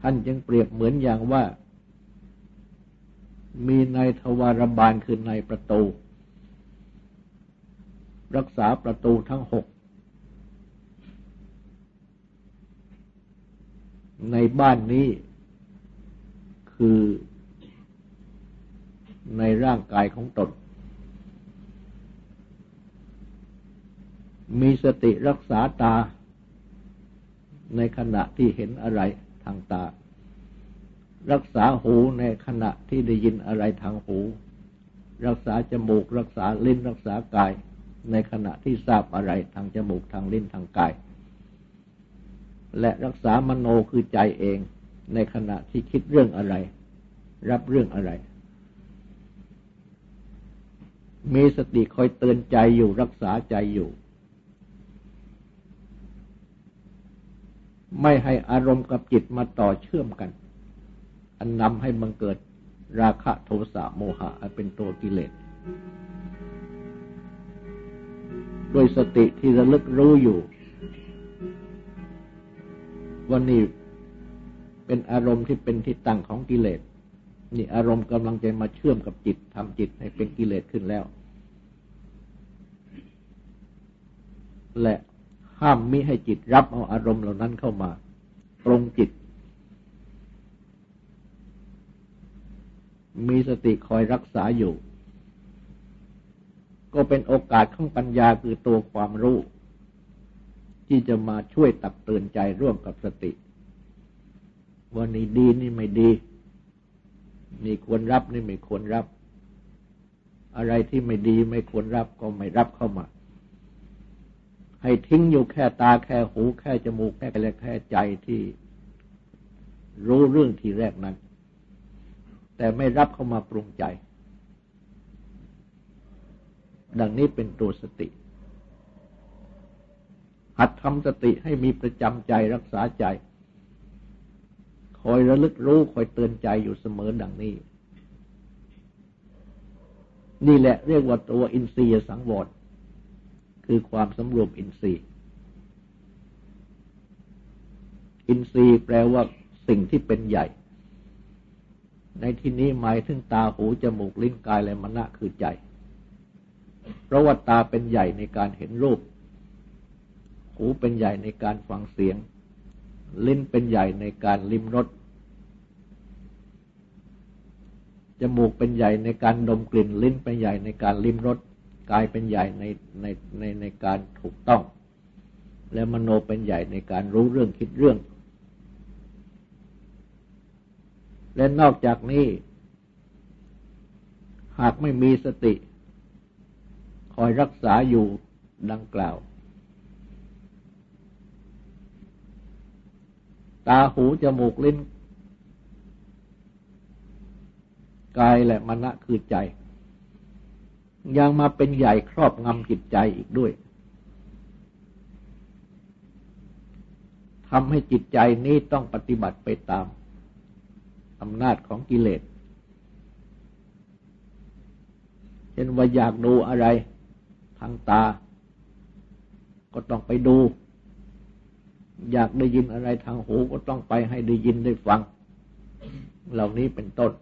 ท่านจึงเปรียบเหมือนอย่างว่า มีในทวารบาลคือในประตู รักษาประตูทั้งหก ในบ้านนี้คือในร่างกายของตน มีสติรักษาตาในขณะที่เห็นอะไร ทางตา รักษาหูในขณะที่ได้ยินอะไรทางหู รักษาจมูก รักษาลิ้นรักษากาย ในขณะที่ทราบอะไรทางจมูกทางลิ้นทางกาย และรักษามโนคือใจเอง ในขณะที่คิดเรื่องอะไร รับเรื่องอะไร มีสติคอยเตือนใจอยู่รักษาใจอยู่ ไม่ให้อารมณ์กับจิตมาต่อเชื่อมกัน อันนำให้มันเกิดราคะโทสะโมหะเป็นตัวกิเลสโดยสติที่ระลึกรู้อยู่ว่านี่เป็นอารมณ์ที่เป็นที่ตั้งของกิเลส นี่อารมณ์กำลังจะมาเชื่อมกับจิตทำจิตให้เป็นกิเลสขึ้นแล้ว และ ห้ามมิให้จิตรับเอาอารมณ์เหล่านั้นเข้ามาปรงจิต มีสติคอยรักษาอยู่ ก็เป็นโอกาสของปัญญาคือตัวความรู้ ที่จะมาช่วยตักเตือนใจร่วมกับสติ ว่านี่ดีนี่ไม่ดี นี่ควรรับนี่ไม่ควรรับ อะไรที่ไม่ดีไม่ควรรับก็ไม่รับเข้ามา ให้ทิ้งอยู่แค่ตาแค่หูแค่จมูกแค่และแค่ใจที่รู้เรื่องที่แรกนั้น แต่ไม่รับเข้ามาปรุงใจ ดังนี้เป็นตัวสติ หัดทำสติให้มีประจำใจรักษาใจ คอยระลึกรู้คอยเตือนใจอยู่เสมอดังนี้ นี่แหละเรียกว่าตัวอินทรียสังวร คือความสำรวมอินทรีย์ อินทรีย์แปลว่าสิ่งที่เป็นใหญ่ ในที่นี้หมายถึงตาหูจมูกลิ้นกายและมณะคือใจ เพราะว่าตาเป็นใหญ่ในการเห็นรูป หูเป็นใหญ่ในการฟังเสียง ลิ้นเป็นใหญ่ในการลิ้มรสจมูกเป็นใหญ่ในการดมกลิ่นลิ้นเป็นใหญ่ในการลิ้มรส กายเป็นใหญ่ในในในในการถูกต้อง และมโนเป็นใหญ่ในการรู้เรื่องคิดเรื่อง และนอกจากนี้ หากไม่มีสติ คอยรักษาอยู่ดังกล่าว ตาหูจมูกลิ้น กายและมณะคือใจ ยังมาเป็นใหญ่ครอบงำจิตใจอีกด้วยทำให้จิตใจนี้ต้องปฏิบัติไปตามอำนาจของกิเลสเช่นว่าอยากดูอะไรทางตา ก็ต้องไปดู อยากได้ยินอะไรทางหูก็ต้องไปให้ได้ยินได้ฟัง เหล่านี้เป็นต้น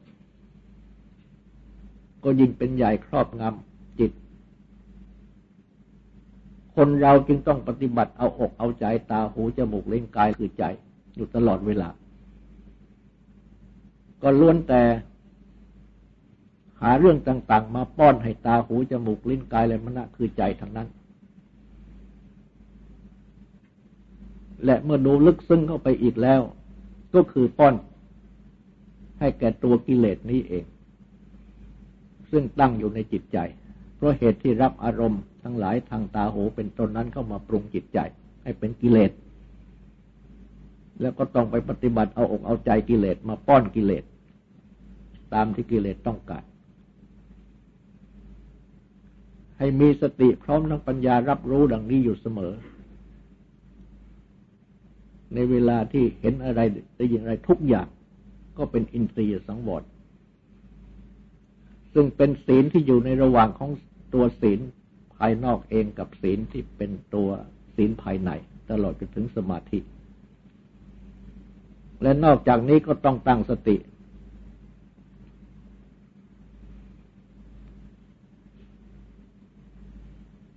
ก็ยิ่งเป็นใหญ่ครอบงำ คนเราจึงต้องปฏิบัติเอาอกเอาใจตาหูจมูกเล่นกายคือใจ อยู่ตลอดเวลา ก็ล้วนแต่หาเรื่องต่าง ๆ มาป้อนให้ตาหูจมูกลิ้นกายและมณะคือใจทั้งนั้น และเมื่อดูลึกซึ้งเข้าไปอีกแล้ว ก็คือป้อน ให้แก่ตัวกิเลสนี้เอง ซึ่งตั้งอยู่ในจิตใจ เพราะเหตุที่รับอารมณ์ทั้งหลายทางตาหูเป็นต้นนั้นเข้ามาปรุงจิตใจ ให้เป็นกิเลส แล้วก็ต้องไปปฏิบัติเอาอกเอาใจกิเลสมาป้อนกิเลส ตามที่กิเลสต้องการ ให้มีสติพร้อมทั้งปัญญารับรู้ดังนี้อยู่เสมอ ในเวลาที่เห็นอะไรได้ยินอะไรทุกอย่าง ก็เป็นอินทรียสังวร ซึ่งเป็นศีลที่อยู่ในระหว่างของตัวศีลภายนอกเองกับศีลที่เป็นตัวศีลภายใน ตลอดจนถึงสมาธิ และนอกจากนี้ก็ต้องตั้งสติ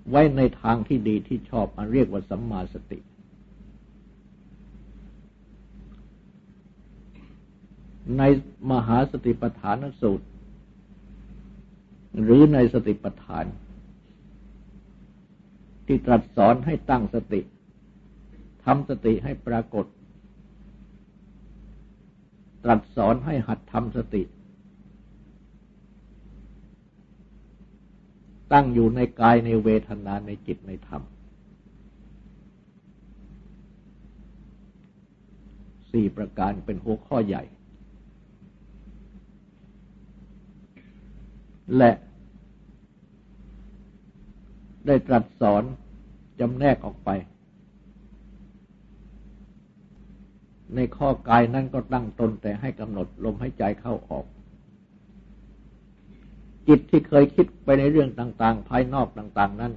ไว้ในทางที่ดีที่ชอบมาเรียกว่าสัมมาสติในมหาสติปัฏฐานสูตร หรือในสติปัฏฐาน ที่ตรัสสอนให้ตั้งสติทำสติให้ปรากฏ ตรัสสอนให้หัดทำสติ ตั้งอยู่ในกายในเวทนาในจิตในธรรม สี่ประการเป็นหัวข้อใหญ่ และได้ตรัสสอนจำแนกออกไป ในข้อกายนั้นก็ตั้งตนแต่ให้กำหนดลมหายใจเข้าออก จิตที่เคยคิดไปในเรื่องต่าง ๆ ภายนอกต่าง ๆ นั้น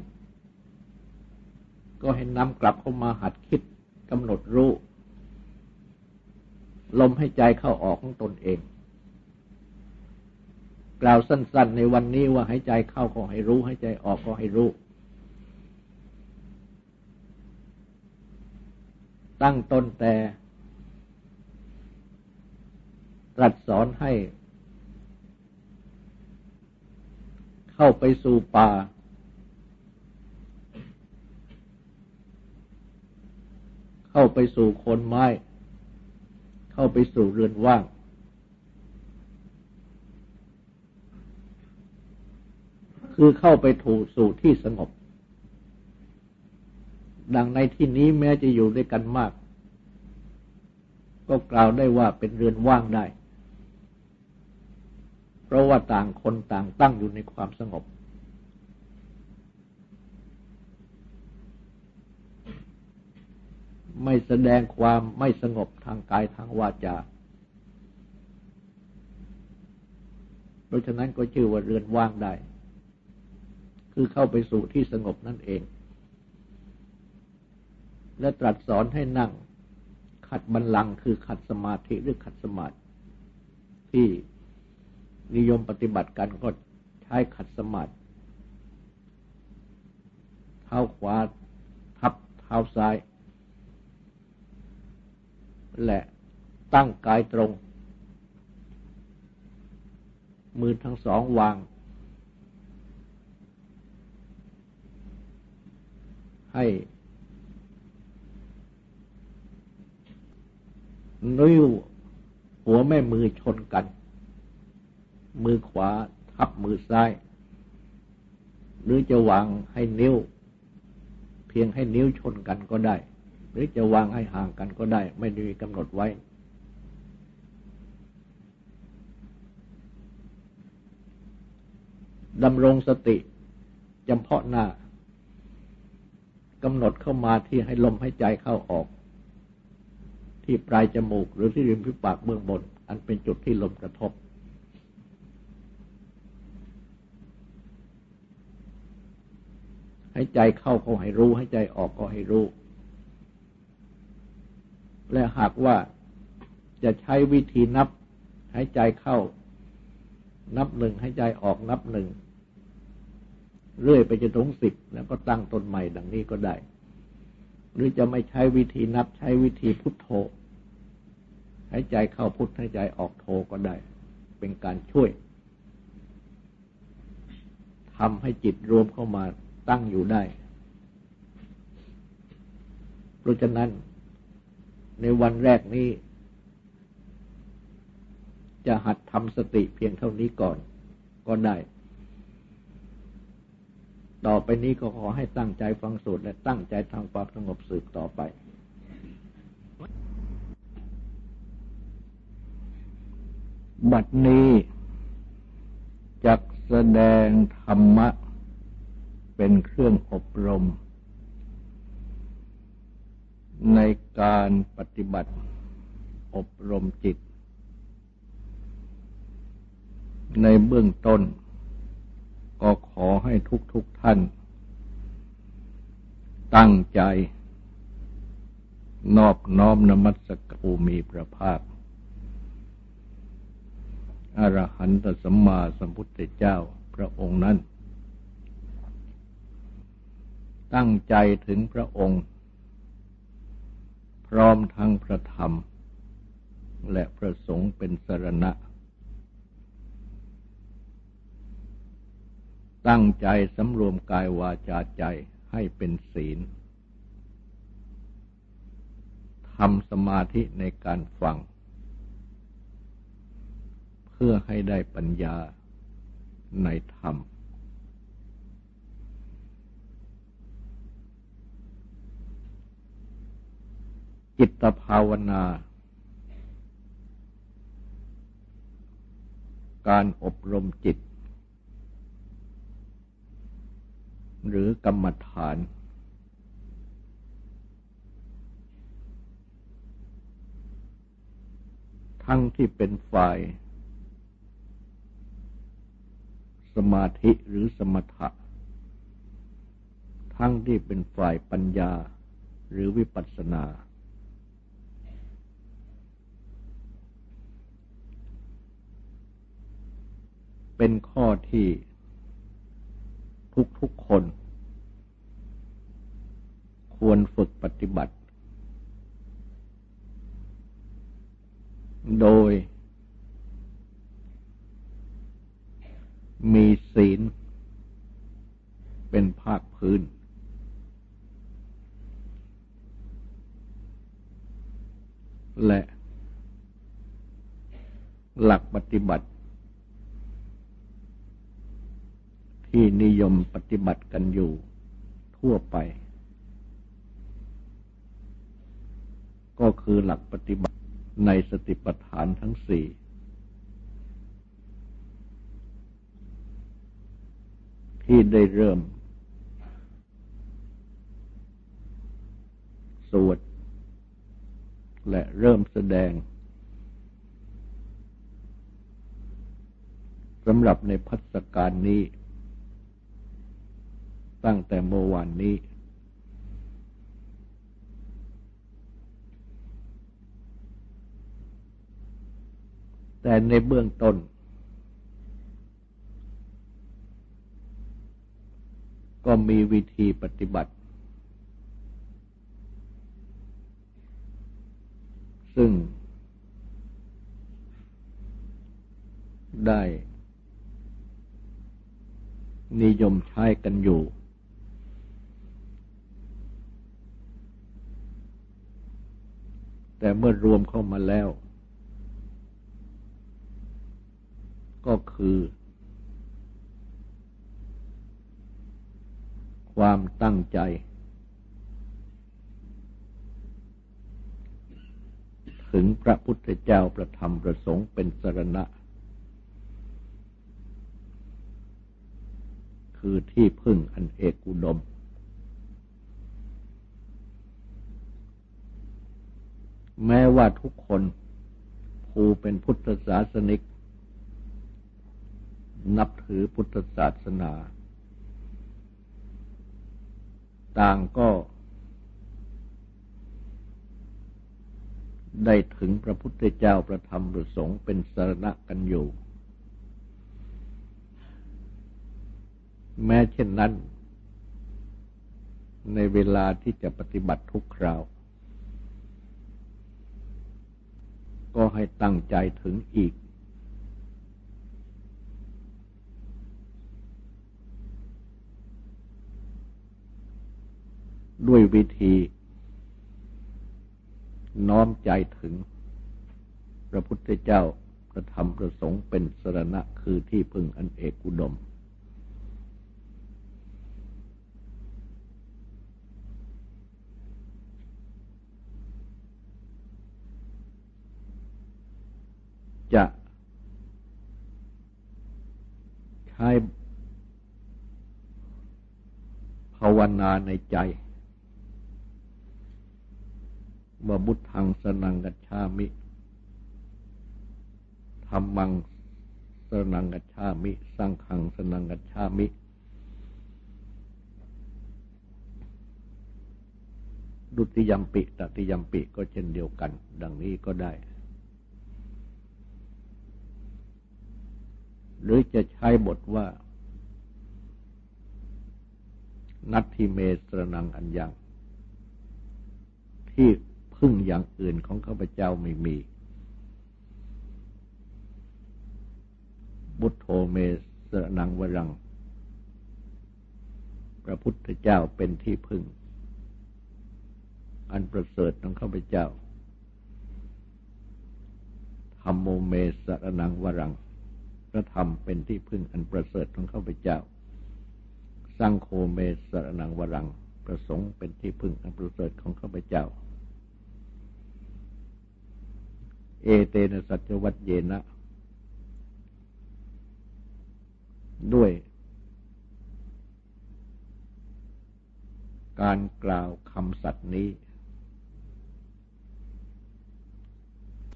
ก็ให้นำกลับเข้ามาหัดคิดกำหนดรู้ ลมใหายใจเข้าออกของตนเอง ล่าวสั้น ๆ ในวันนี้ว่าหายใจเข้าก็ให้รู้หายใจออกก็ให้รู้ ตั้งต้นแต่ตรัสสอนให้ เข้าไปสู่ป่า เข้าไปสู่คนไม้ เข้าไปสู่เรือนว่าง คือเข้าไปถูสู่ที่สงบ ดังในที่นี้แม้จะอยู่ด้วยกันมาก ก็กล่าวได้ว่าเป็นเรือนว่างได้ เพราะว่าต่างคนต่างตั้งอยู่ในความสงบ ไม่แสดงความไม่สงบทางกายทางวาจาเพราะฉะนั้นก็ชื่อว่าเรือนว่างได้ คือเข้าไปสู่ที่สงบนั่นเอง และตรัสสอนให้นั่ง ขัดบันลังคือขัดสมาธิหรือขัดสมาธิที่นิยมปฏิบัติกันก็ใช้ขัดสมาธิเท้าขวาทับเท้าซ้าย และตั้งกายตรง มือทั้งสองวาง ให้นิ้วหัวแม่มือชนกัน มือขวาทับมือซ้าย หรือจะวางให้นิ้ว เพียงให้นิ้วชนกันก็ได้ หรือจะวางให้ห่างกันก็ได้ ไม่ได้กำหนดไว้ ดำรงสติจำเพาะหน้า กำหนดเข้ามาที่ให้ลมให้ใจเข้าออก ที่ปลายจมูกหรือที่ริมฝีปากเบื้องบน อันเป็นจุดที่ลมกระทบ ให้ใจเข้าก็ให้รู้ ให้ใจออกก็ให้รู้ และหากว่าจะใช้วิธีนับ ให้ใจเข้า นับหนึ่งให้ใจออกนับหนึ่ง เรื่อยไปจนถึงสิบแล้วก็ตั้งต้นใหม่ดังนี้ก็ได้ หรือจะไม่ใช้วิธีนับใช้วิธีพุทโธให้ใจเข้าพุทให้ใจออกโธก็ได้ เป็นการช่วยทำให้จิตรวมเข้ามาตั้งอยู่ได้ เพราะฉะนั้นในวันแรกนี้ จะหัดทำสติเพียงเท่านี้ก่อนก็ได้ ต่อไปนี้ก็ขอให้ตั้งใจฟังสูตรและตั้งใจทำความสงบสืบต่อไปบัดนี้จักแสดงธรรมะ เป็นเครื่องอบรม ในการปฏิบัติอบรมจิต ในเบื้องต้น ก็ขอให้ทุกๆทท่าน ตั้งใจ นอบน้อมนมัสกูมีพระภาคอรหันตสัมมาสัมพุทธเจ้าพระองค์นั้น ตั้งใจถึงพระองค์ พร้อมทั้งพระธรรม และพระสงฆ์เป็นสรณะ ตั้งใจสำรวมกายวาจาใจให้เป็นศีล ทำสมาธิในการฟัง เพื่อให้ได้ปัญญาในธรรม จิตภาวนา การอบรมจิต หรือกรรมฐาน ทั้งที่เป็นฝ่าย สมาธิหรือสมถะ ทั้งที่เป็นฝ่ายปัญญาหรือวิปัสสนา เป็นข้อที่ ทุกๆคน ควรฝึกปฏิบัติ โดย มีศีล เป็นภาคพื้น และ หลักปฏิบัติ ที่นิยมปฏิบัติกันอยู่ทั่วไป ก็คือหลักปฏิบัติในสติปัฏฐานทั้งสี่ที่ได้เริ่ม สวด และเริ่มแสดงสำหรับในพัฒการนี้ ตั้งแต่เมื่อวานนี้ แต่ในเบื้องต้น ก็มีวิธีปฏิบัติ ซึ่งได้นิยมใช้กันอยู่ แต่เมื่อรวมเข้ามาแล้ว ก็คือ ความตั้งใจ ถึงพระพุทธเจ้าประธรรมประสงค์เป็นสรณะ คือที่พึ่งอันเอกอุดม แม้ว่าทุกคนผู้เป็นพุทธศาสนิก นับถือพุทธศาสนา ต่างก็ได้ถึงพระพุทธเจ้าประธรรมประสงค์เป็นสารณะกันอยู่ แม้เช่นนั้น ในเวลาที่จะปฏิบัติทุกคราว ก็ให้ตั้งใจถึงอีก ด้วยวิธี น้อมใจถึง พระพุทธเจ้าประธรรมประสงค์เป็นสรณะคือที่พึ่งอันเอกอุดม จะใช้ภาวนาในใจ ว่าบุตทังสนังกัจฉามิธรรมังสนังกัจฉามิ สังขังสนังกัจฉามิดุติยมปิตติยมปิก็เช่นเดียวกัน ดังนี้ก็ได้ หรือจะใช้บทว่า นัตทิเมสรนังอัญญัง ที่พึ่งอย่างอื่นของข้าพเจ้าไม่มีบุตโธเมสรนังวรัง พระพุทธเจ้าเป็นที่พึ่ง อันประเสริฐของข้าพเจ้าธรรมโมเมสรนังวรัง ระธรรมเป็นที่พึ่งอันประเสริฐของข้าพเจ้า สร้างโคเมสรนังวรัง ประสงค์เป็นที่พึ่งอันประเสริฐของข้าพเจ้า เอเตนะสัจวัตเยนะ ด้วย การกล่าวคำสัตย์นี้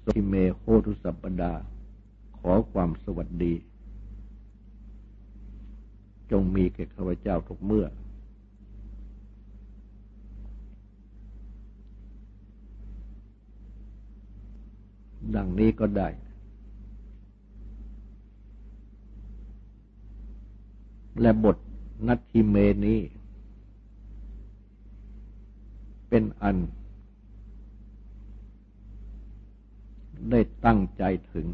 สิเมโหทุสัปดา อความสวัสดี จงมีแก่ข้าพเจ้าทุกเมื่อ ดังนี้ก็ได้ และบทนัตทิเมนี้ เป็นอัน ได้ตั้งใจถึง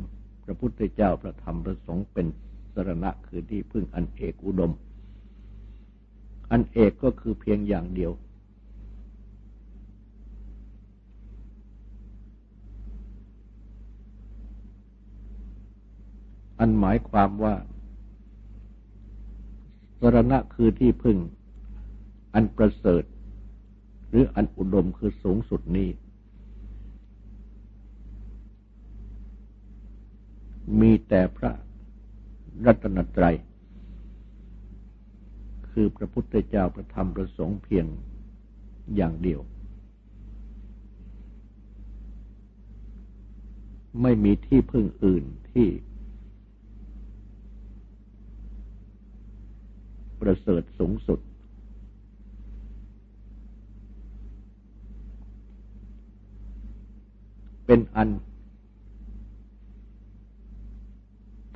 พระพุทธเจ้าพระธรรมพระสงฆ์เป็นสรณะคือที่พึ่งอันเอกอุดม อันเอกก็คือเพียงอย่างเดียว อันหมายความว่า สรณะคือที่พึ่ง อันประเสริฐ หรืออันอุดมคือสูงสุดนี้ มีแต่พระรัตนตรัย คือพระพุทธเจ้าพระธรรมพระสงฆ์เพียงอย่างเดียว ไม่มีที่พึ่งอื่นที่ประเสริฐสูงสุด เป็นอัน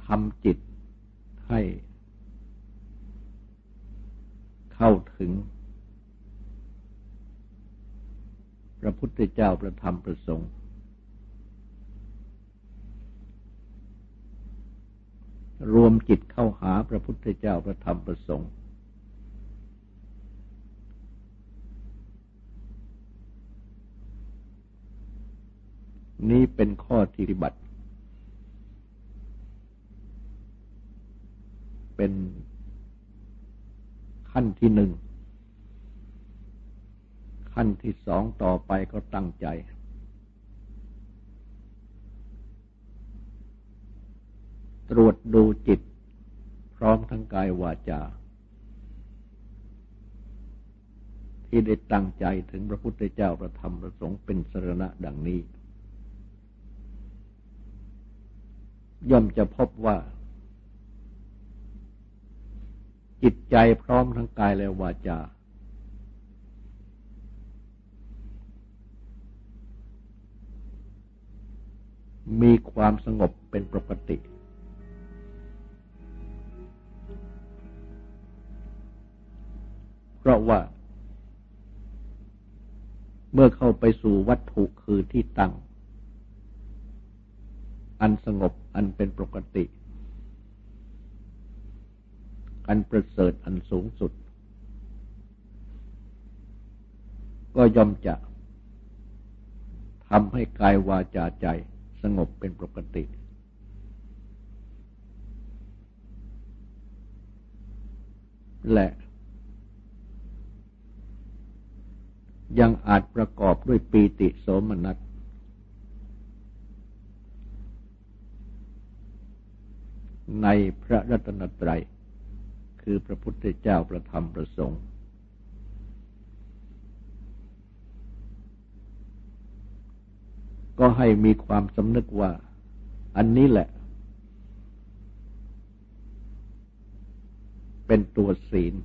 ทำจิตให้เข้าถึง พระพุทธเจ้าประธรรมประสงค์รวมจิตเข้าหาพระพุทธเจ้าประธรรมประสงค์ นี้เป็นข้อที่ปฏิบัติ เป็นขั้นที่หนึ่ง ขั้นที่สองต่อไปก็ตั้งใจ ตรวจดูจิต พร้อมทั้งกายวาจา ที่ได้ตั้งใจถึงพระพุทธเจ้าประธรรมประสงค์เป็นสรณะดังนี้ ย่อมจะพบว่า จิตใจพร้อมทั้งกายและวาจา มีความสงบเป็นปกติ เพราะว่า เมื่อเข้าไปสู่วัตถุคือที่ตั้ง อันสงบอันเป็นปกติ อันประเสริฐอันสูงสุด ก็ย่อมจะทำให้กายวาจาใจสงบเป็นปกติ และ ยังอาจประกอบด้วยปีติโสมนัสในพระรัตนตรัย คือพระพุทธเจ้าประธรรมประสงค์ ก็ให้มีความสำนึกว่าอันนี้แหละ เป็นตัวศีล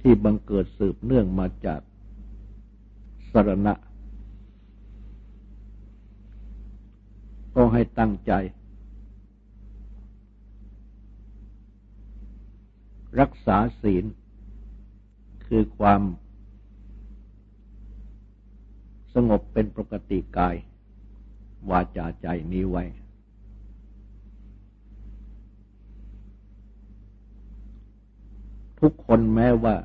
ที่บังเกิดสืบเนื่องมาจากสรณะ ก็ให้ตั้งใจ รักษาศีล คือความสงบเป็นปกติกาย วาจาใจนี้ไว้ ทุกคนแม้ว่า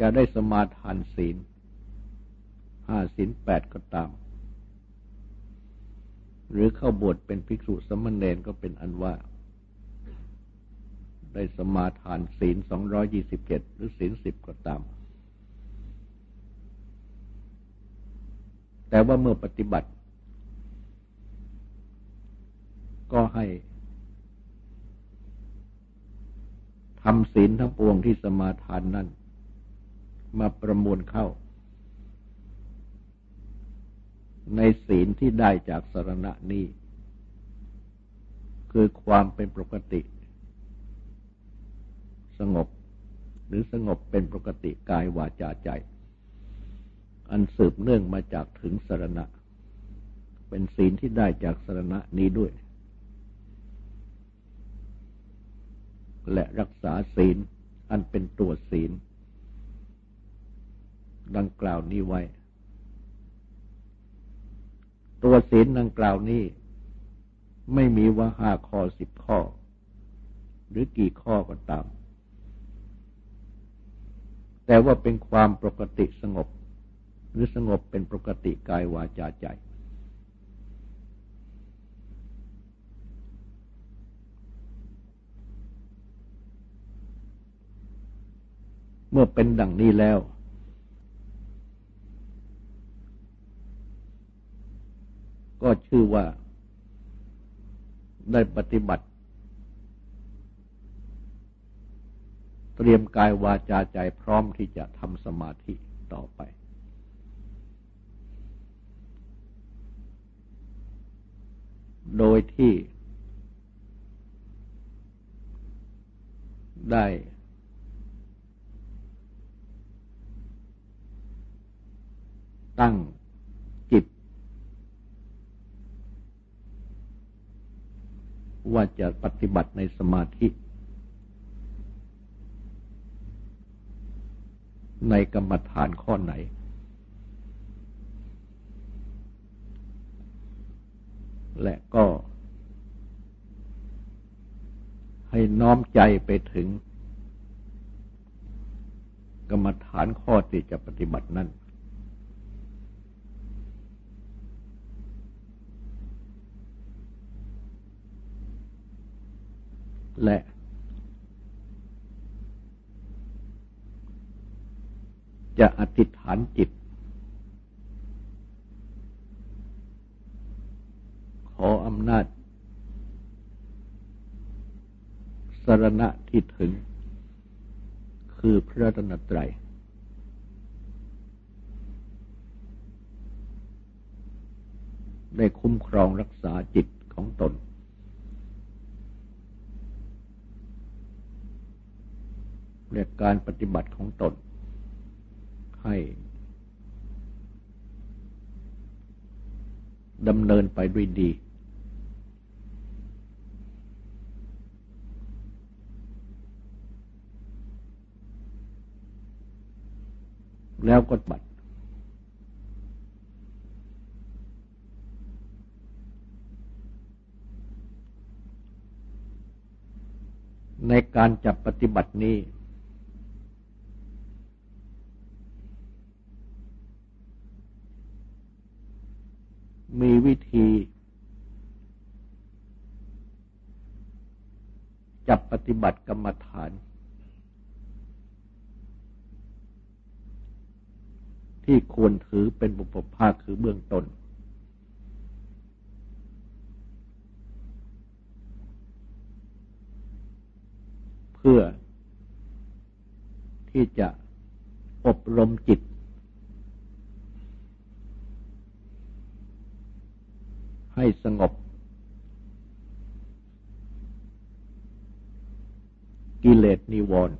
จะได้สมาทานศีลห้าศีลแปดก็ตาม หรือเข้าบวชเป็นภิกษุสมณเณรก็เป็นอันว่า ได้สมาทานศีลสองร้อยี่สิบเจ็ดหรือศีลสิบก็ตาม แต่ว่าเมื่อปฏิบัติ ก็ให้ทำศีลทั้งปวงที่สมาทานนั้น มาประมวลเข้า ในศีลที่ได้จากสรณะนี้ คือความเป็นปกติ สงบ หรือสงบเป็นปกติกายวาจาใจ อันสืบเนื่องมาจากถึงสรณะ เป็นศีลที่ได้จากสรณะนี้ด้วย และรักษาศีลอันเป็นตัวศีล ดังกล่าวนี้ไว้ ตัวศีลดังกล่าวนี้ ไม่มีว่าห้าข้อสิบข้อ หรือกี่ข้อก็ตาม แต่ว่าเป็นความปกติสงบ หรือสงบเป็นปกติกายวาจาใจ เมื่อเป็นดังนี้แล้ว ก็ชื่อว่าได้ปฏิบัติ เตรียมกายวาจาใจพร้อมที่จะทำสมาธิต่อไป โดยที่ได้ตั้งจิต ว่าจะปฏิบัติในสมาธิ ในกรรมฐานข้อไหน และก็ให้น้อมใจไปถึง กรรมฐานข้อที่จะปฏิบัตินั้น และ จะอธิษฐานจิต ขออำนาจสรณะที่ถึง คือพระตนตรัยได้คุ้มครองรักษาจิตของตน และการปฏิบัติของตน ให้ดำเนินไปด้วยดี แล้วก็บัตในการจับปฏิบัตินี้ มี วิธี จับปฏิบัติกรรมฐาน ที่ควรถือเป็นบุปภาคคือเบื้องต้นเพื่อที่จะอบรมจิต ให้สงบ กิเลสนิวรณ์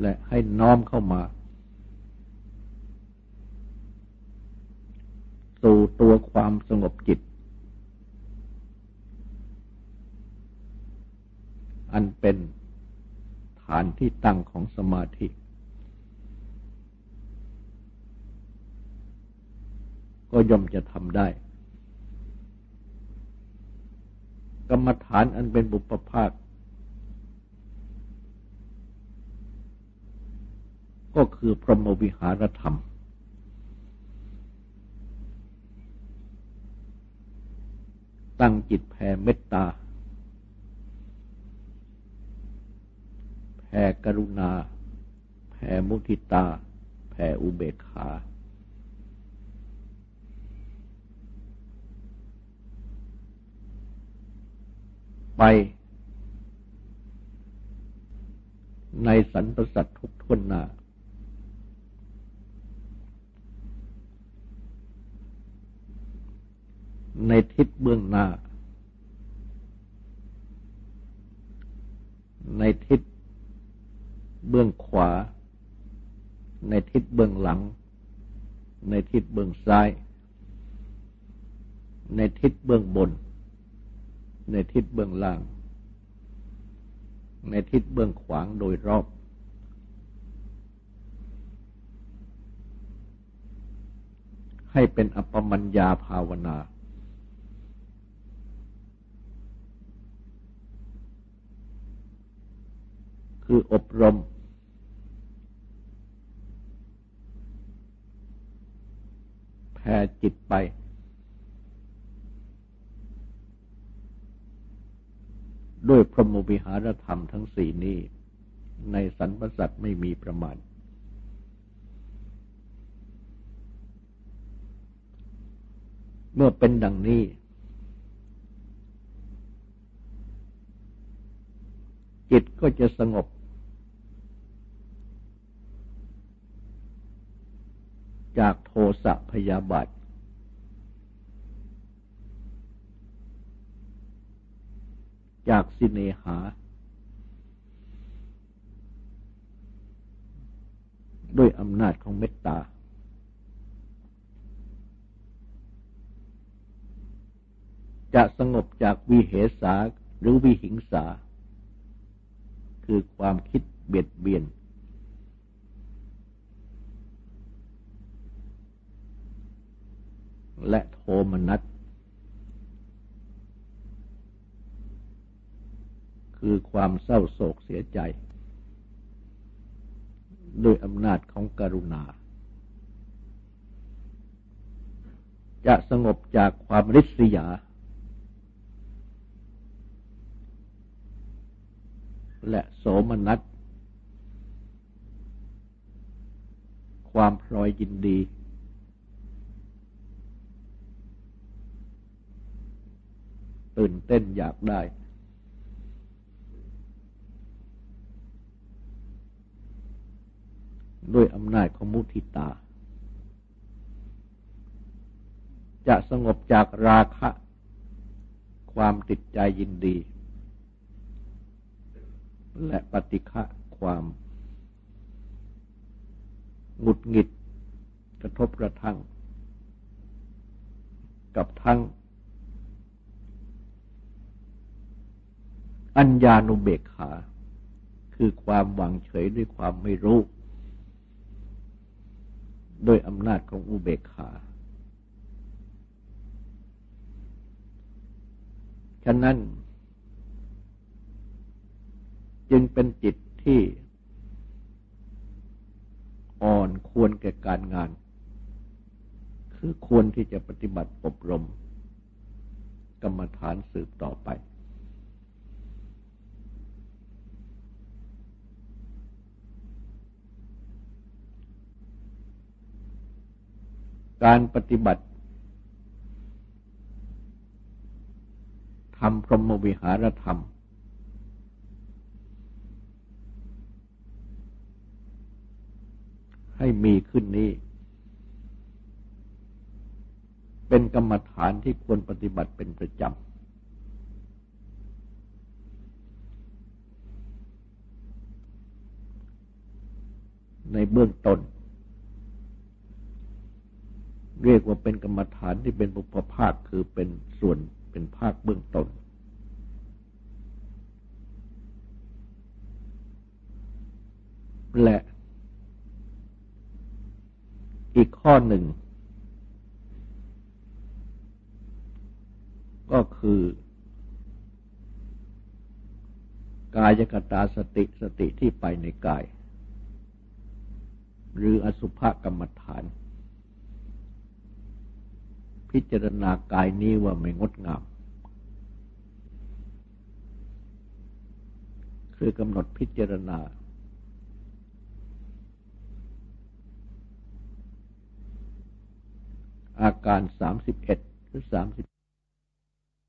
และให้น้อมเข้ามา สู่ตัวความสงบจิต อันเป็นฐานที่ตั้งของสมาธิ ก็ย่อมจะทำได้ กรรมฐานอันเป็นบุปภาค ก็คือพรหมวิหารธรรม ตั้งจิตแผ่เมตตา แผ่กรุณา แผ่มุทิตา แผ่อุเบกขา ไปในสรรพสัตว์ทุกทวนนา ในทิศเบื้องหน้า ในทิศเบื้องขวา ในทิศเบื้องหลัง ในทิศเบื้องซ้าย ในทิศเบื้องบน ในทิศเบื้องล่าง ในทิศเบื้องขวางโดยรอบ ให้เป็นอปมัญญาภาวนา คืออบรมแผ่จิตไป ด้วยพรหมวิหารธรรมทั้งสี่นี้ ในสรรพสัตว์ไม่มีประมาณ เมื่อเป็นดังนี้ จิตก็จะสงบ จากโทสะพยาบาท จากสิเนหา ด้วยอำนาจของเมตตา จะสงบจากวิเหสาหรือวิหิงสา คือความคิดเบียดเบียน และโทมนัส คือความเศร้าโศกเสียใจ ด้วยอำนาจของกรุณา จะสงบจากความริษยา และโสมนัส ความพลอยยินดีตื่นเต้นอยากได้ ด้วยอำนาจของมุทิตา จะสงบจากราคะ ความติดใจยินดี และปฏิฆะความหงุดหงิดกระทบกระทั่ง กับทั้ง อัญญานุเบกขา คือความหวังเฉยด้วยความไม่รู้ ด้วยอำนาจของอุเบกขาฉะนั้น จึงเป็นจิตที่อ่อนควรแก่การงาน คือควรที่จะปฏิบัติอบรม กรรมฐานสืบต่อไป การปฏิบัติทำพรหมวิหารธรรม ให้มีขึ้นนี้ เป็นกรรมฐานที่ควรปฏิบัติเป็นประจำในเบื้องต้น เรียกว่าเป็นกรรมฐานที่เป็นบุพภาคคือเป็นส่วนเป็นภาคเบื้องต้นและอีกข้อหนึ่ง ก็คือ กายกตาสติสติที่ไปในกาย หรืออสุภกรรมฐาน พิจารณากายนี้ว่าไม่งดงาม คือกำหนดพิจารณา อาการสามสิบเอ็ดหรือสามสิบ